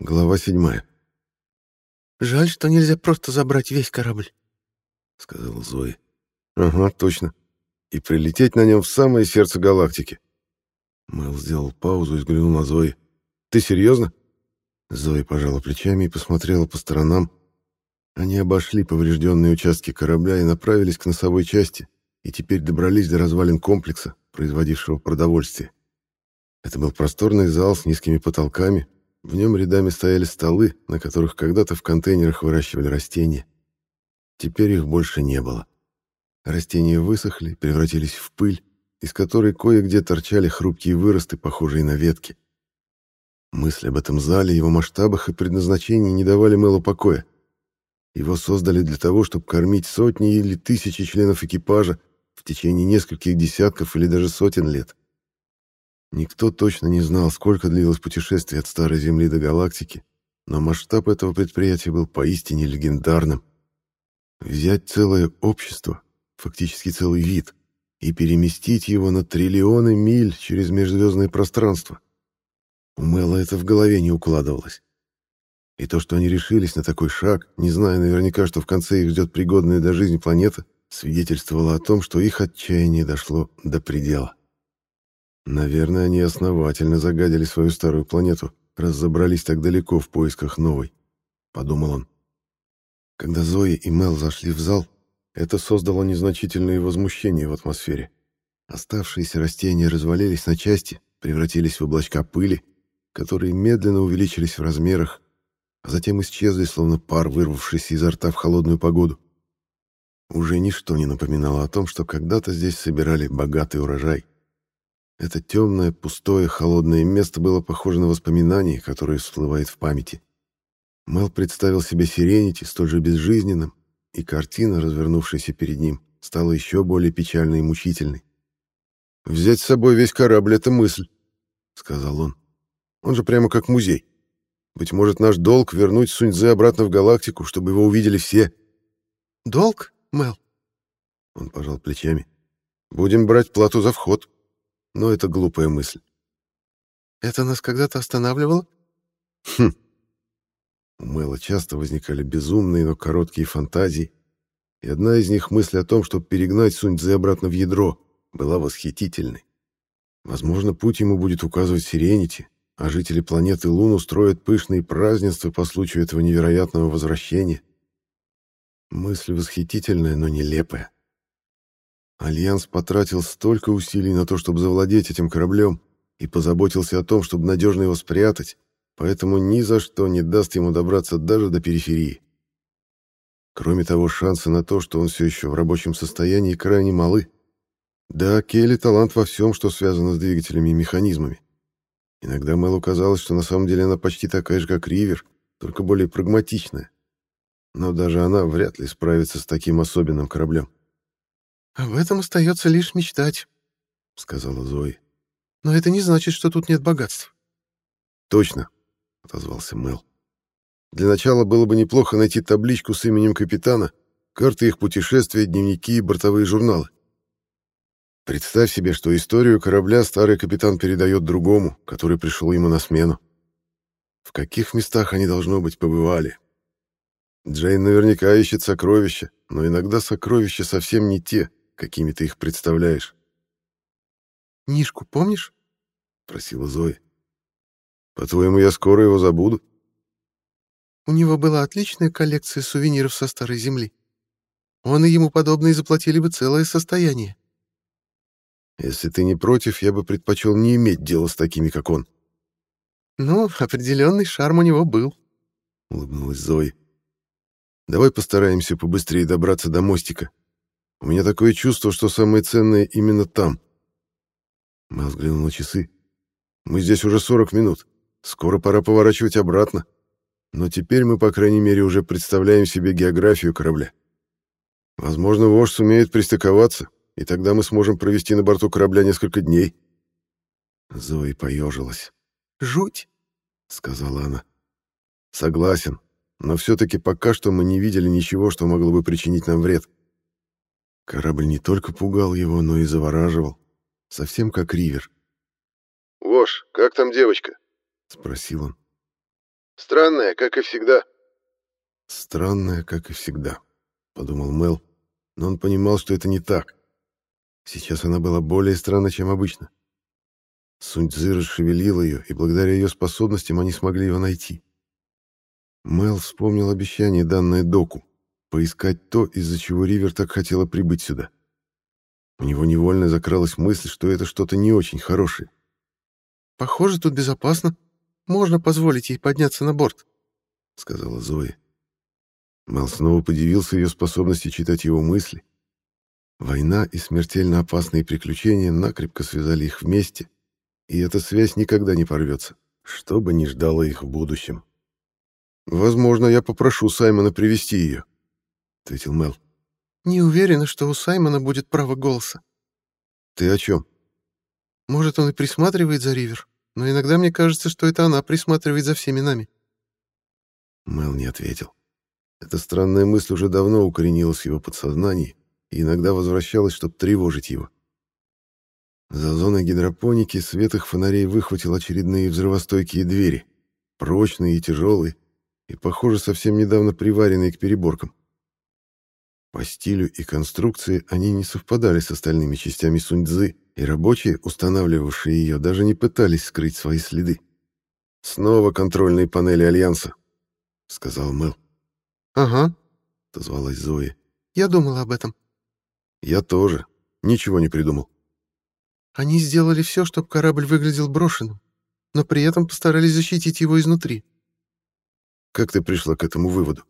Глава седьмая. «Жаль, что нельзя просто забрать весь корабль», — сказала Зоя. «Ага, точно. И прилететь на нем в самое сердце галактики». Мэл сделал паузу и взглянул на Зои. «Ты серьезно?» Зоя пожала плечами и посмотрела по сторонам. Они обошли поврежденные участки корабля и направились к носовой части, и теперь добрались до развалин комплекса, производившего продовольствие. Это был просторный зал с низкими потолками, в нем рядами стояли столы, на которых когда-то в контейнерах выращивали растения. Теперь их больше не было. Растения высохли, превратились в пыль, из которой кое-где торчали хрупкие выросты, похожие на ветки. Мысли об этом зале, его масштабах и предназначении не давали Мэлу покоя. Его создали для того, чтобы кормить сотни или тысячи членов экипажа в течение нескольких десятков или даже сотен лет. Никто точно не знал, сколько длилось путешествие от Старой Земли до галактики, но масштаб этого предприятия был поистине легендарным. Взять целое общество, фактически целый вид, и переместить его на триллионы миль через межзвездное пространство. У Мэла это в голове не укладывалось. И то, что они решились на такой шаг, не зная наверняка, что в конце их ждет пригодная для жизни планета, свидетельствовало о том, что их отчаяние дошло до предела. Наверное, они основательно загадили свою старую планету, раз забрались так далеко в поисках новой, — подумал он. Когда Зои и Мел зашли в зал, это создало незначительное возмущение в атмосфере. Оставшиеся растения развалились на части, превратились в облачка пыли, которые медленно увеличились в размерах, а затем исчезли, словно пар, вырвавшийся изо рта в холодную погоду. Уже ничто не напоминало о том, что когда-то здесь собирали богатый урожай — это темное, пустое, холодное место было похоже на воспоминание, которое всплывает в памяти. Мел представил себе Сиренити столь же безжизненным, и картина, развернувшаяся перед ним, стала еще более печальной и мучительной. «Взять с собой весь корабль — это мысль», — сказал он. «Он же прямо как музей. Быть может, наш долг — вернуть Суньцзе обратно в галактику, чтобы его увидели все». «Долг, Мел?» Он пожал плечами. «Будем брать плату за вход», но это глупая мысль. Это нас когда-то останавливало? Хм. У Мэла часто возникали безумные, но короткие фантазии, и одна из них мысль о том, чтобы перегнать Суньцзы обратно в ядро, была восхитительной. Возможно, путь ему будет указывать Сиренити, а жители планеты Лун устроят пышные празднества по случаю этого невероятного возвращения. Мысль восхитительная, но нелепая. Альянс потратил столько усилий на то, чтобы завладеть этим кораблем, и позаботился о том, чтобы надежно его спрятать, поэтому ни за что не даст ему добраться даже до периферии. Кроме того, шансы на то, что он все еще в рабочем состоянии, крайне малы. Да, у Кейли талант во всем, что связано с двигателями и механизмами. Иногда Мэлу казалось, что на самом деле она почти такая же, как Ривер, только более прагматичная. Но даже она вряд ли справится с таким особенным кораблем. «Об этом остается лишь мечтать», — сказала Зои. «Но это не значит, что тут нет богатств». «Точно», — отозвался Мел. «Для начала было бы неплохо найти табличку с именем капитана, карты их путешествия, дневники и бортовые журналы. Представь себе, что историю корабля старый капитан передает другому, который пришел ему на смену. В каких местах они, должно быть, побывали? Джейн наверняка ищет сокровища, но иногда сокровища совсем не те, какими ты их представляешь. «Нишку помнишь?» — просила Зоя. «По-твоему, я скоро его забуду?» «У него была отличная коллекция сувениров со Старой Земли. Он и ему подобные заплатили бы целое состояние». «Если ты не против, я бы предпочел не иметь дела с такими, как он». «Ну, определенный шарм у него был», — улыбнулась Зоя. «Давай постараемся побыстрее добраться до мостика. У меня такое чувство, что самое ценное именно там. Мэл взглянул на часы. Мы здесь уже 40 минут. Скоро пора поворачивать обратно. Но теперь мы, по крайней мере, уже представляем себе географию корабля. Возможно, вождь сумеет пристыковаться, и тогда мы сможем провести на борту корабля несколько дней. Зои поежилась. «Жуть», — сказала она. «Согласен, но все-таки пока что мы не видели ничего, что могло бы причинить нам вред. Корабль не только пугал его, но и завораживал. Совсем как Ривер. «Вош, как там девочка?» — спросил он. Странная, как и всегда. Странная, как и всегда, подумал Мел, но он понимал, что это не так. Сейчас она была более странной, чем обычно. Сунь-Цзы расшевелила ее, и благодаря ее способностям они смогли его найти. Мел вспомнил обещание, данное Доку, поискать то, из-за чего Ривер так хотела прибыть сюда. У него невольно закралась мысль, что это что-то не очень хорошее. «Похоже, тут безопасно. Можно позволить ей подняться на борт», — сказала Зоя. Мел снова подивился ее способности читать его мысли. Война и смертельно опасные приключения накрепко связали их вместе, и эта связь никогда не порвется, что бы ни ждало их в будущем. «Возможно, я попрошу Саймона привести ее», — ответил Мел. «Не уверена, что у Саймона будет право голоса». «Ты о чем?» «Может, он и присматривает за Ривер, но иногда мне кажется, что это она присматривает за всеми нами». Мел не ответил. Эта странная мысль уже давно укоренилась в его подсознании и иногда возвращалась, чтобы тревожить его. За зоной гидропоники свет их фонарей выхватил очередные взрывостойкие двери, прочные и тяжелые, и, похоже, совсем недавно приваренные к переборкам. По стилю и конструкции они не совпадали с остальными частями Суньцзы, и рабочие, устанавливавшие ее, даже не пытались скрыть свои следы. «Снова контрольные панели Альянса», — сказал Мэл. «Ага», — отозвалась Зоя. «Я думала об этом». «Я тоже. Ничего не придумал». «Они сделали все, чтобы корабль выглядел брошенным, но при этом постарались защитить его изнутри». «Как ты пришла к этому выводу?»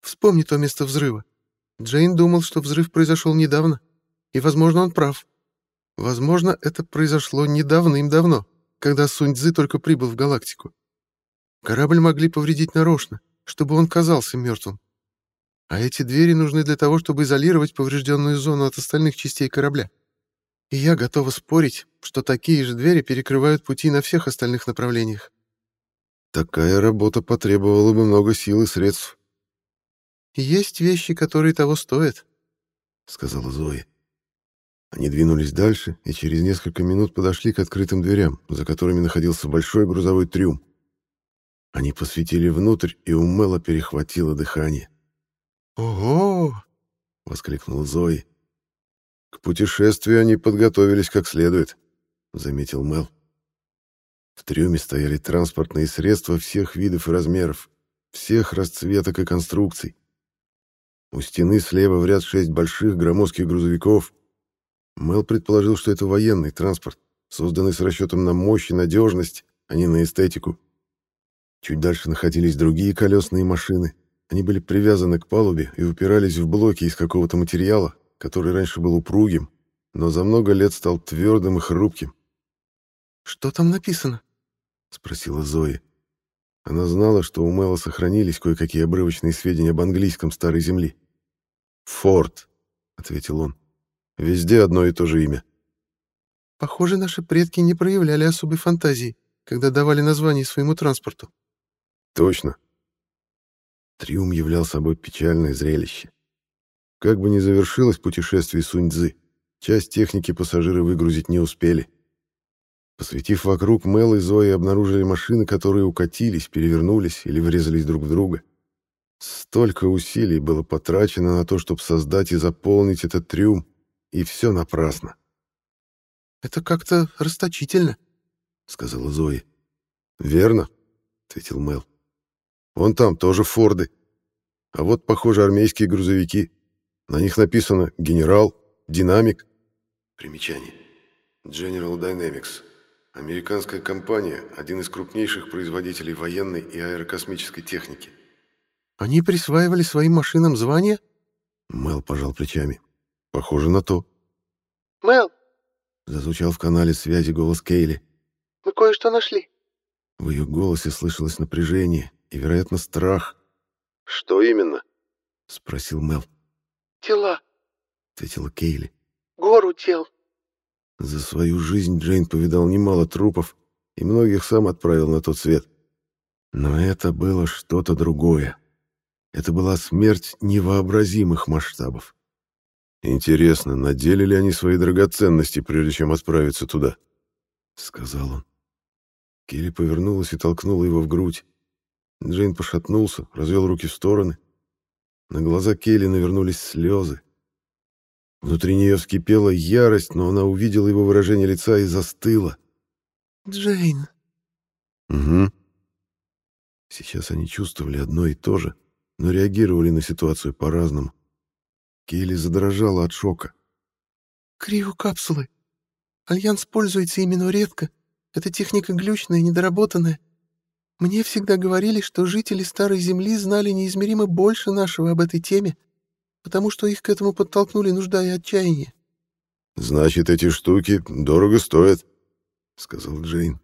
«Вспомни то место взрыва. Джейн думал, что взрыв произошел недавно, и, возможно, он прав. Возможно, это произошло не давным-давно, когда Сунь-Дзы только прибыл в галактику. Корабль могли повредить нарочно, чтобы он казался мертвым. А эти двери нужны для того, чтобы изолировать поврежденную зону от остальных частей корабля. И я готова спорить, что такие же двери перекрывают пути на всех остальных направлениях. Такая работа потребовала бы много сил и средств. «Есть вещи, которые того стоят», — сказала Зоя. Они двинулись дальше и через несколько минут подошли к открытым дверям, за которыми находился большой грузовой трюм. Они посветили внутрь, и у Мэла перехватило дыхание. «Ого!» — воскликнул Зои. «К путешествию они подготовились как следует», — заметил Мэл. В трюме стояли транспортные средства всех видов и размеров, всех расцветок и конструкций. У стены слева в ряд шесть больших громоздких грузовиков. Мэл предположил, что это военный транспорт, созданный с расчетом на мощь и надежность, а не на эстетику. Чуть дальше находились другие колесные машины. Они были привязаны к палубе и упирались в блоки из какого-то материала, который раньше был упругим, но за много лет стал твердым и хрупким. «Что там написано?» — спросила Зоя. Она знала, что у Мэла сохранились кое-какие обрывочные сведения об английском Старой Земли. «Форд», — ответил он. «Везде одно и то же имя». «Похоже, наши предки не проявляли особой фантазии, когда давали название своему транспорту». Точно. Триум являл собой печальное зрелище. Как бы ни завершилось путешествие Сунь-Дзы, часть техники пассажиры выгрузить не успели. Посветив вокруг, Мел и Зои обнаружили машины, которые укатились, перевернулись или врезались друг в друга. Столько усилий было потрачено на то, чтобы создать и заполнить этот трюм, и все напрасно. «Это как-то расточительно», — сказала Зои. «Верно», — ответил Мел. Вон там тоже Форды. А вот, похоже, армейские грузовики. На них написано «Генерал», «Динамик». Примечание. General Dynamics. Американская компания, один из крупнейших производителей военной и аэрокосмической техники. Они присваивали своим машинам звания? Мел пожал плечами. Похоже на то. Мел! Зазвучал в канале связи голос Кейли. Мы кое-что нашли. В ее голосе слышалось напряжение, и, вероятно, страх. «Что именно?» — спросил Мел. «Тела», — ответила Кейли. «Гору тел». За свою жизнь Джейн повидал немало трупов, и многих сам отправил на тот свет. Но это было что-то другое. Это была смерть невообразимых масштабов. «Интересно, надели ли они свои драгоценности, прежде чем отправиться туда?» — сказал он. Келли повернулась и толкнула его в грудь. Джейн пошатнулся, развел руки в стороны. На глаза Кейли навернулись слезы. Внутри нее вскипела ярость, но она увидела его выражение лица и застыла. «Джейн». «Угу». Сейчас они чувствовали одно и то же, но реагировали на ситуацию по-разному. Кейли задрожала от шока. «Криокапсулы. Альянс пользуется ими, но редко. Эта техника глючная, недоработанная. Мне всегда говорили, что жители Старой Земли знали неизмеримо больше нашего об этой теме, потому что их к этому подтолкнули нужда и отчаяние. «Значит, эти штуки дорого стоят», — сказал Джейн.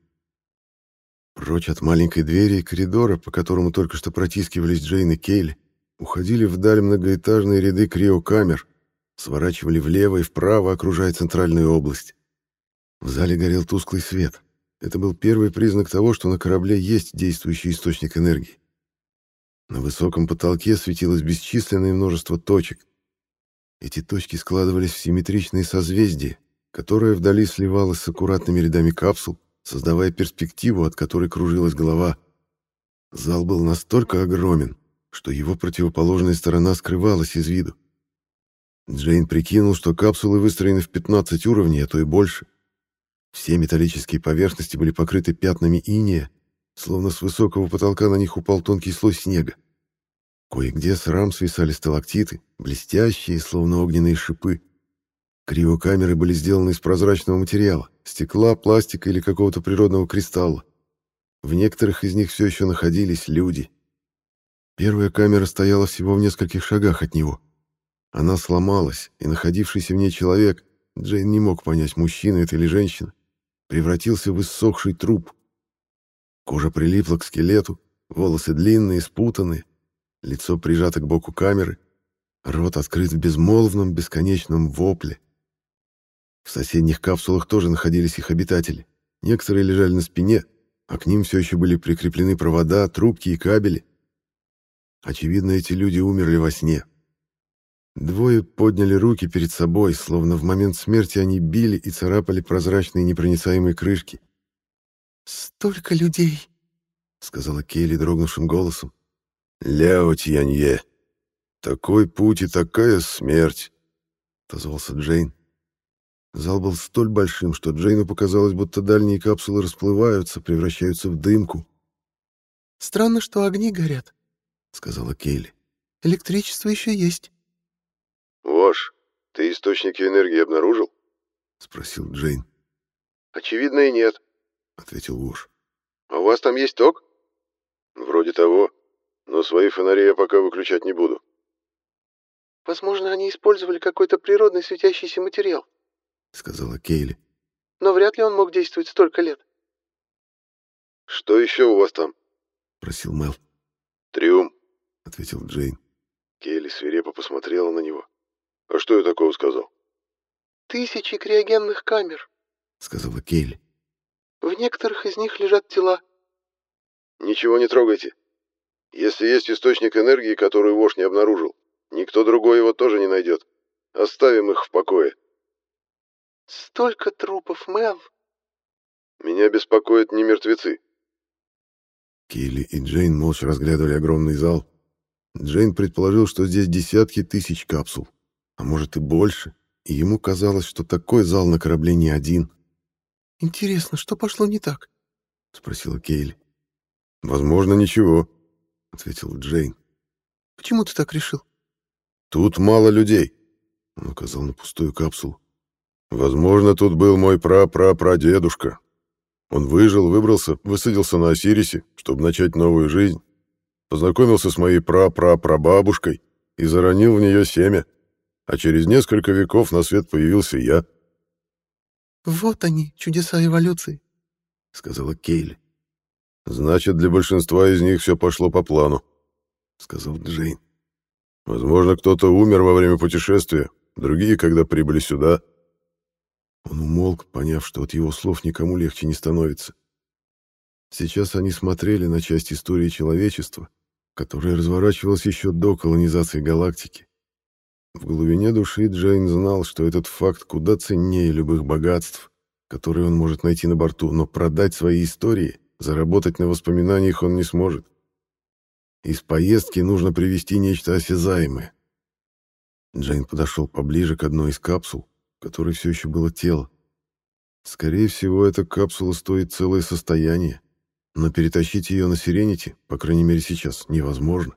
Прочь от маленькой двери и коридора, по которому только что протискивались Джейн и Кейли, уходили вдаль многоэтажные ряды криокамер, сворачивали влево и вправо, окружая центральную область. В зале горел тусклый свет. Это был первый признак того, что на корабле есть действующий источник энергии. На высоком потолке светилось бесчисленное множество точек. Эти точки складывались в симметричные созвездия, которое вдали сливалось с аккуратными рядами капсул, создавая перспективу, от которой кружилась голова. Зал был настолько огромен, что его противоположная сторона скрывалась из виду. Джейн прикинул, что капсулы выстроены в 15 уровней, а то и больше. Все металлические поверхности были покрыты пятнами иния, словно с высокого потолка на них упал тонкий слой снега. Кое-где с рам свисали сталактиты, блестящие, словно огненные шипы. Криокамеры были сделаны из прозрачного материала, стекла, пластика или какого-то природного кристалла. В некоторых из них все еще находились люди. Первая камера стояла всего в нескольких шагах от него. Она сломалась, и находившийся в ней человек, Джейн не мог понять, мужчина это или женщина, превратился в иссохший труп. Кожа прилипла к скелету, волосы длинные, спутанные, лицо прижато к боку камеры, рот открыт в безмолвном, бесконечном вопле. В соседних капсулах тоже находились их обитатели. Некоторые лежали на спине, а к ним все еще были прикреплены провода, трубки и кабели. Очевидно, эти люди умерли во сне. Двое подняли руки перед собой, словно в момент смерти они били и царапали прозрачные непроницаемые крышки. «Столько людей!» — сказала Кейли дрогнувшим голосом. «Ляо Тьянье! Такой путь и такая смерть!» — отозвался Джейн. Зал был столь большим, что Джейну показалось, будто дальние капсулы расплываются, превращаются в дымку. «Странно, что огни горят», — сказала Кейли. «Электричество еще есть». «Вош, ты источники энергии обнаружил?» — спросил Джейн. «Очевидно, и нет», — ответил Вош. «А у вас там есть ток?» «Вроде того, но свои фонари я пока выключать не буду». «Возможно, они использовали какой-то природный светящийся материал», — сказала Кейли. «Но вряд ли он мог действовать столько лет». «Что еще у вас там?» — просил Мел. «Триум», — ответил Джейн. Кейли свирепо посмотрела на него. А что я такого сказал? Тысячи криогенных камер, сказала Кейли. В некоторых из них лежат тела. Ничего не трогайте. Если есть источник энергии, который Вош не обнаружил, никто другой его тоже не найдет. Оставим их в покое. Столько трупов, Мел. Меня беспокоят не мертвецы. Кейли и Джейн молча разглядывали огромный зал. Джейн предположил, что здесь десятки тысяч капсул а может и больше, и ему казалось, что такой зал на корабле не один. «Интересно, что пошло не так?» — спросила Кейли. «Возможно, ничего», — ответил Джейн. «Почему ты так решил?» «Тут мало людей», — он указал на пустую капсулу. «Возможно, тут был мой пра-пра-прадедушка. Он выжил, выбрался, высадился на Осирисе, чтобы начать новую жизнь, познакомился с моей пра-пра-прабабушкой и заронил в нее семя а через несколько веков на свет появился я. «Вот они, чудеса эволюции», — сказала Кейли. «Значит, для большинства из них все пошло по плану», — сказал Джейн. «Возможно, кто-то умер во время путешествия, другие, когда прибыли сюда». Он умолк, поняв, что от его слов никому легче не становится. Сейчас они смотрели на часть истории человечества, которая разворачивалась еще до колонизации галактики. В глубине души Джейн знал, что этот факт куда ценнее любых богатств, которые он может найти на борту, но продать свои истории, заработать на воспоминаниях он не сможет. Из поездки нужно привезти нечто осязаемое. Джейн подошел поближе к одной из капсул, которой все еще было тело. Скорее всего, эта капсула стоит целое состояние, но перетащить ее на Сиренити, по крайней мере сейчас, невозможно.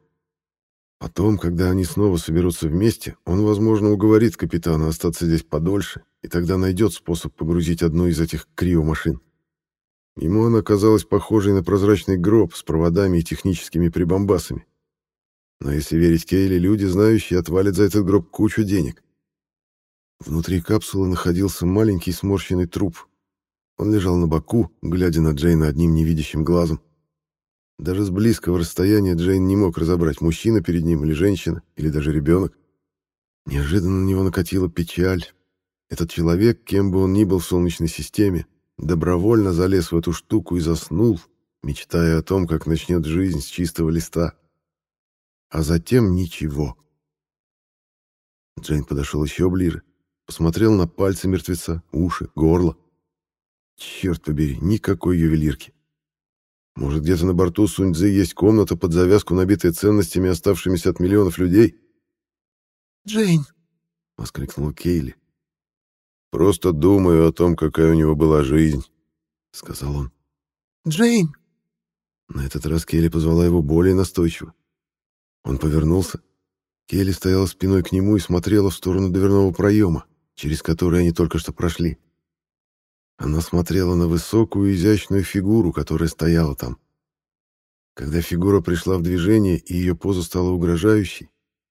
Потом, когда они снова соберутся вместе, он, возможно, уговорит капитана остаться здесь подольше, и тогда найдет способ погрузить одну из этих криомашин. Ему она казалась похожей на прозрачный гроб с проводами и техническими прибамбасами. Но если верить Кейли, люди, знающие, отвалят за этот гроб кучу денег. Внутри капсулы находился маленький сморщенный труп. Он лежал на боку, глядя на Джейна одним невидящим глазом. Даже с близкого расстояния Джейн не мог разобрать, мужчина перед ним или женщина, или даже ребенок. Неожиданно на него накатила печаль. Этот человек, кем бы он ни был в Солнечной системе, добровольно залез в эту штуку и заснул, мечтая о том, как начнет жизнь с чистого листа. А затем ничего. Джейн подошел еще ближе, посмотрел на пальцы мертвеца, уши, горло. Черт побери, никакой ювелирки. Может, где-то на борту Суньцзы есть комната под завязку, набитая ценностями, оставшимися от миллионов людей? «Джейн!» — воскликнула Кейли. «Просто думаю о том, какая у него была жизнь», — сказал он. «Джейн!» На этот раз Кейли позвала его более настойчиво. Он повернулся. Кейли стояла спиной к нему и смотрела в сторону дверного проема, через который они только что прошли. Она смотрела на высокую изящную фигуру, которая стояла там. Когда фигура пришла в движение и ее поза стала угрожающей,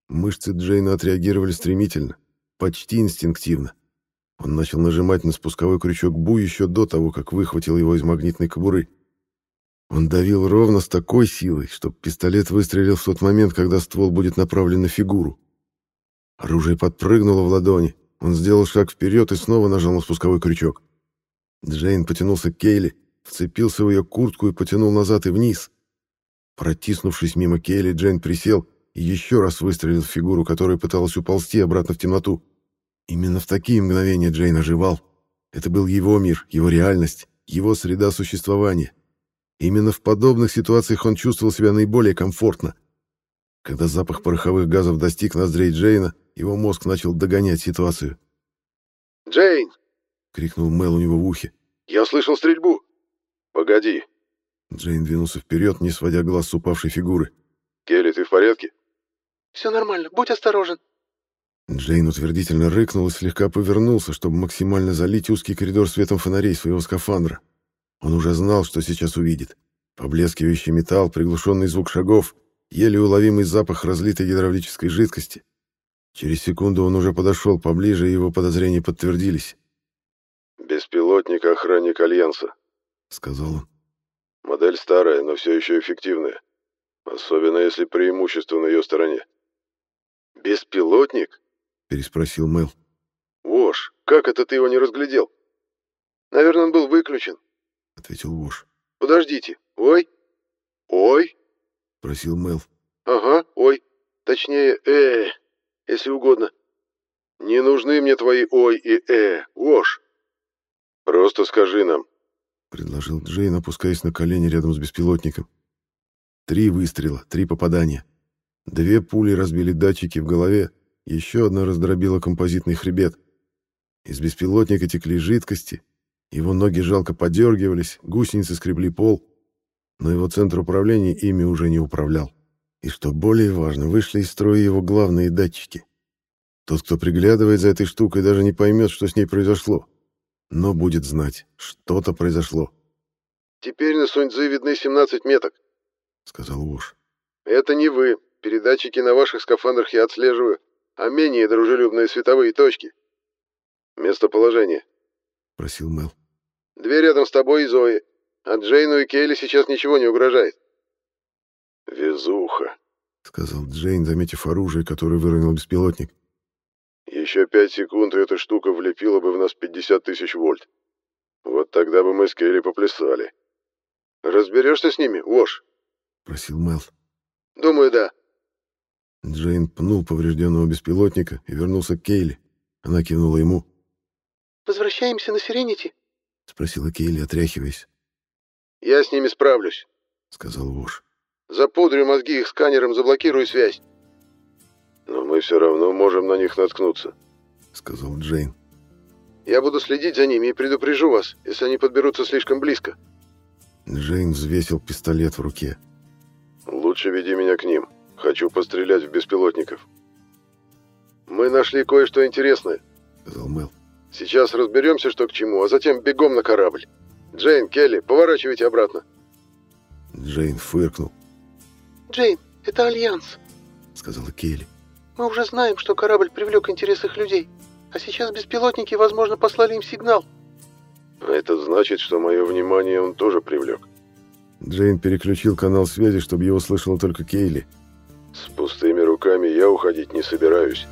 мышцы Джейна отреагировали стремительно, почти инстинктивно. Он начал нажимать на спусковой крючок Бу еще до того, как выхватил его из магнитной кобуры. Он давил ровно с такой силой, чтобы пистолет выстрелил в тот момент, когда ствол будет направлен на фигуру. Оружие подпрыгнуло в ладони. Он сделал шаг вперед и снова нажал на спусковой крючок. Джейн потянулся к Кейли, вцепился в ее куртку и потянул назад и вниз. Протиснувшись мимо Кейли, Джейн присел и еще раз выстрелил в фигуру, которая пыталась уползти обратно в темноту. Именно в такие мгновения Джейн оживал. Это был его мир, его реальность, его среда существования. Именно в подобных ситуациях он чувствовал себя наиболее комфортно. Когда запах пороховых газов достиг ноздрей Джейна, его мозг начал догонять ситуацию. «Джейн!» — крикнул Мел у него в ухе. «Я слышал стрельбу!» «Погоди!» Джейн двинулся вперед, не сводя глаз с упавшей фигуры. «Келли, ты в порядке?» «Все нормально, будь осторожен!» Джейн утвердительно рыкнул и слегка повернулся, чтобы максимально залить узкий коридор светом фонарей своего скафандра. Он уже знал, что сейчас увидит. Поблескивающий металл, приглушенный звук шагов, еле уловимый запах разлитой гидравлической жидкости. Через секунду он уже подошел поближе, и его подозрения подтвердились. «Беспилотник охранник Альянса», — сказал он. «Модель старая, но все еще эффективная. Особенно, если преимущество на ее стороне». «Беспилотник?» — переспросил Мэл. «Вош, как это ты его не разглядел?» «Наверное, он был выключен», — ответил Вош. «Подождите. Ой? Ой?» — просил Мэл. «Ага, ой. Точнее, э, если угодно. Не нужны мне твои ой и э, Вош. Просто скажи нам», — предложил Джейн, опускаясь на колени рядом с беспилотником. Три выстрела, три попадания. Две пули разбили датчики в голове, еще одна раздробила композитный хребет. Из беспилотника текли жидкости, его ноги жалко подергивались, гусеницы скребли пол, но его центр управления ими уже не управлял. И что более важно, вышли из строя его главные датчики. Тот, кто приглядывает за этой штукой, даже не поймет, что с ней произошло. Но будет знать, что-то произошло. «Теперь на Суньцзы видны 17 меток», — сказал Уж. «Это не вы. Передатчики на ваших скафандрах я отслеживаю, а менее дружелюбные световые точки. Местоположение», — просил Мел. «Дверь рядом с тобой и Зои. А Джейну и Кейли сейчас ничего не угрожает». «Везуха», — сказал Джейн, заметив оружие, которое выронил беспилотник. «Еще пять секунд, и эта штука влепила бы в нас 50 тысяч вольт. Вот тогда бы мы с Кейли поплясали. Разберешься с ними, Вош?» — просил Мел. «Думаю, да». Джейн пнул поврежденного беспилотника и вернулся к Кейли. Она кивнула ему. «Возвращаемся на Сиренити?» — спросила Кейли, отряхиваясь. «Я с ними справлюсь», — сказал Вош. Запудрю мозги их сканером, заблокирую связь. Но мы все равно можем на них наткнуться, сказал Джейн. Я буду следить за ними и предупрежу вас, если они подберутся слишком близко. Джейн взвесил пистолет в руке. Лучше веди меня к ним. Хочу пострелять в беспилотников. Мы нашли кое-что интересное, сказал Мел. Сейчас разберемся, что к чему, а затем бегом на корабль. Джейн, Келли, поворачивайте обратно. Джейн фыркнул. «Джейн, это Альянс», — сказала Кейли. «Мы уже знаем, что корабль привлек интерес их людей, а сейчас беспилотники, возможно, послали им сигнал». «А это значит, что мое внимание он тоже привлек». Джейн переключил канал связи, чтобы его слышала только Кейли. «С пустыми руками я уходить не собираюсь».